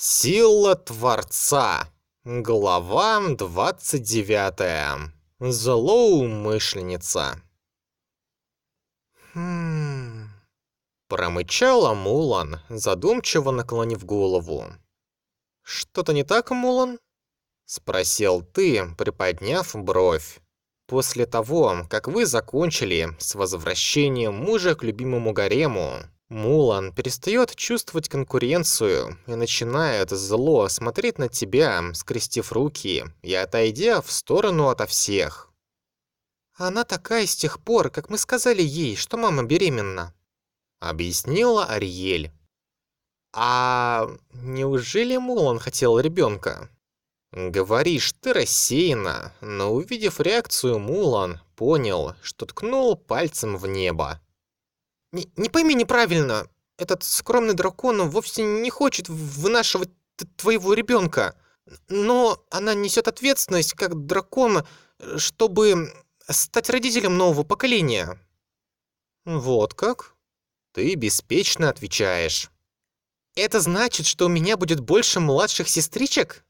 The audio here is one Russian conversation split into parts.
Сила Творца. Глава 29. Злоумышленница. Хм... Промычала Мулан, задумчиво наклонив голову. «Что-то не так, Мулан?» Спросил ты, приподняв бровь. После того, как вы закончили с возвращением мужа к любимому гарему, Мулан перестает чувствовать конкуренцию и начинает зло смотреть на тебя, скрестив руки и отойдя в сторону ото всех. «Она такая с тех пор, как мы сказали ей, что мама беременна», — объяснила Ариэль. «А неужели Мулан хотел ребенка?» Говоришь ты рассеянно, но увидев реакцию Мулан, понял, что ткнул пальцем в небо. Не, пойми неправильно, этот скромный дракон вовсе не хочет вынашивать твоего ребенка, но она несет ответственность как дракон, чтобы стать родителем нового поколения. Вот как? Ты беспечно отвечаешь. Это значит, что у меня будет больше младших сестричек?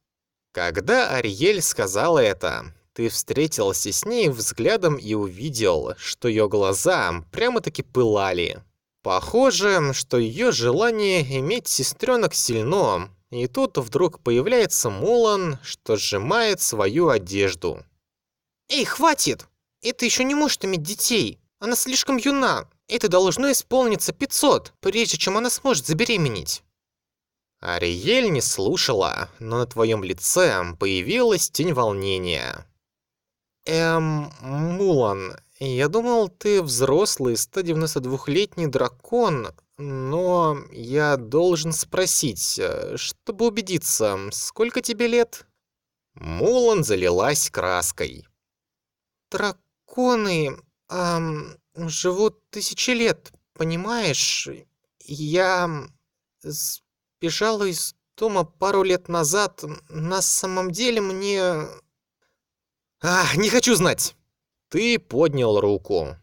Когда Ариэль сказала это, ты встретился с ней взглядом и увидел, что ее глаза прямо-таки пылали. Похоже, что ее желание иметь сестренок сильно, и тут вдруг появляется Мулан, что сжимает свою одежду. «Эй, хватит! Это еще не может иметь детей! Она слишком юна! Это должно исполниться 500, прежде чем она сможет забеременеть!» Ариэль не слушала, но на твоем лице появилась тень волнения. «Эм, Мулан, я думал, ты взрослый 192-летний дракон, но я должен спросить, чтобы убедиться, сколько тебе лет?» Мулан залилась краской. «Драконы, эм, живут тысячи лет, понимаешь? Я бежала из дома пару лет назад. На самом деле мне... А, не хочу знать. Ты поднял руку.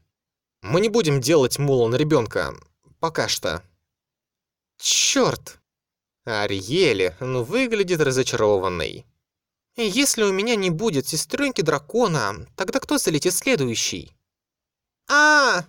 Мы не будем делать Мулан ребенка. Пока что. Черт! Ариэль, ну выглядит разочарованной. Если у меня не будет сестренки дракона, тогда кто залетит следующий? -а, -а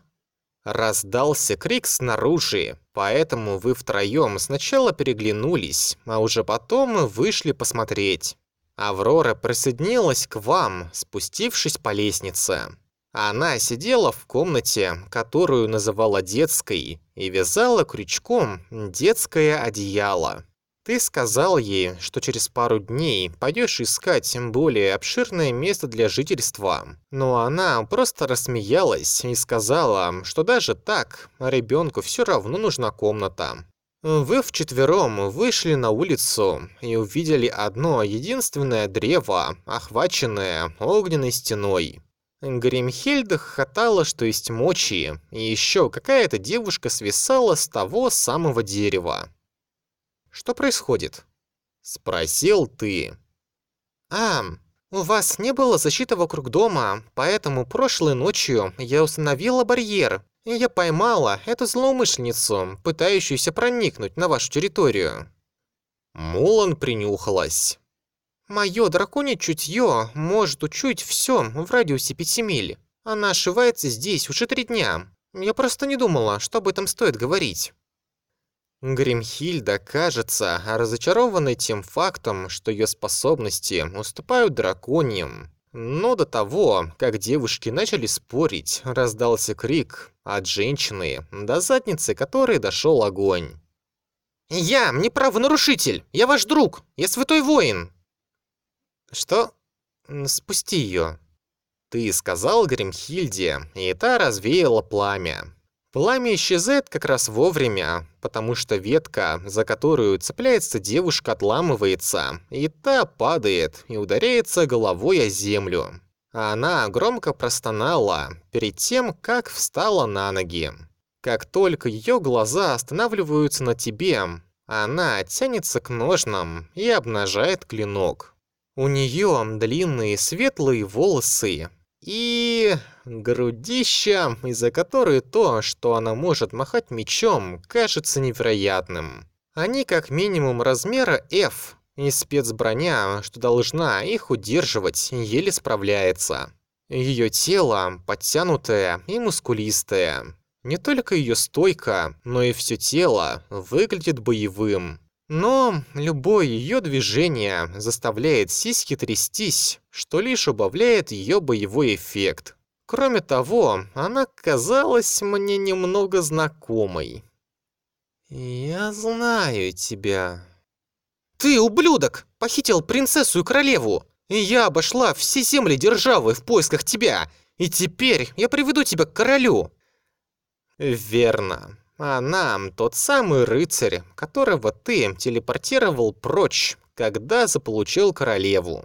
Раздался крик снаружи, поэтому вы втроем сначала переглянулись, а уже потом вышли посмотреть. Аврора присоединилась к вам, спустившись по лестнице. Она сидела в комнате, которую называла детской, и вязала крючком детское одеяло. Ты сказал ей, что через пару дней пойдешь искать более обширное место для жительства. Но она просто рассмеялась и сказала, что даже так ребенку все равно нужна комната. Вы вчетвером вышли на улицу и увидели одно единственное древо, охваченное огненной стеной. Гримхельда хохотала, что есть мочи, и еще какая-то девушка свисала с того самого дерева. Что происходит?» Спросил ты. «А, у вас не было защиты вокруг дома, поэтому прошлой ночью я установила барьер, и я поймала эту злоумышленницу, пытающуюся проникнуть на вашу территорию». Мулан принюхалась. «Моё драконье чутье может учуять всё в радиусе пяти миль. Она ошивается здесь уже три дня. Я просто не думала, что об этом стоит говорить». Гримхильда кажется разочарованной тем фактом, что ее способности уступают драконьям. Но до того, как девушки начали спорить, раздался крик от женщины, до задницы которой дошел огонь. «Я не правонарушитель! Я ваш друг! Я святой воин!» «Что? Спусти ее!» Ты сказал Гримхильде, и та развеяла пламя. Пламя исчезает как раз вовремя, потому что ветка, за которую цепляется девушка, отламывается, и та падает и ударяется головой о землю. Она громко простонала перед тем, как встала на ноги. Как только ее глаза останавливаются на тебе, она тянется к ножнам и обнажает клинок. У нее длинные светлые волосы, и грудища, из-за которой то, что она может махать мечом, кажется невероятным. Они как минимум размера F, и спецброня, что должна их удерживать, еле справляется. Ее тело подтянутое и мускулистое. Не только ее стойка, но и все тело выглядит боевым. Но любое ее движение заставляет сиськи трястись, что лишь убавляет ее боевой эффект. Кроме того, она казалась мне немного знакомой. «Я знаю тебя». «Ты, ублюдок, похитил принцессу и королеву, и я обошла все земли державы в поисках тебя, и теперь я приведу тебя к королю». «Верно. Она тот самый рыцарь, которого ты телепортировал прочь, когда заполучил королеву.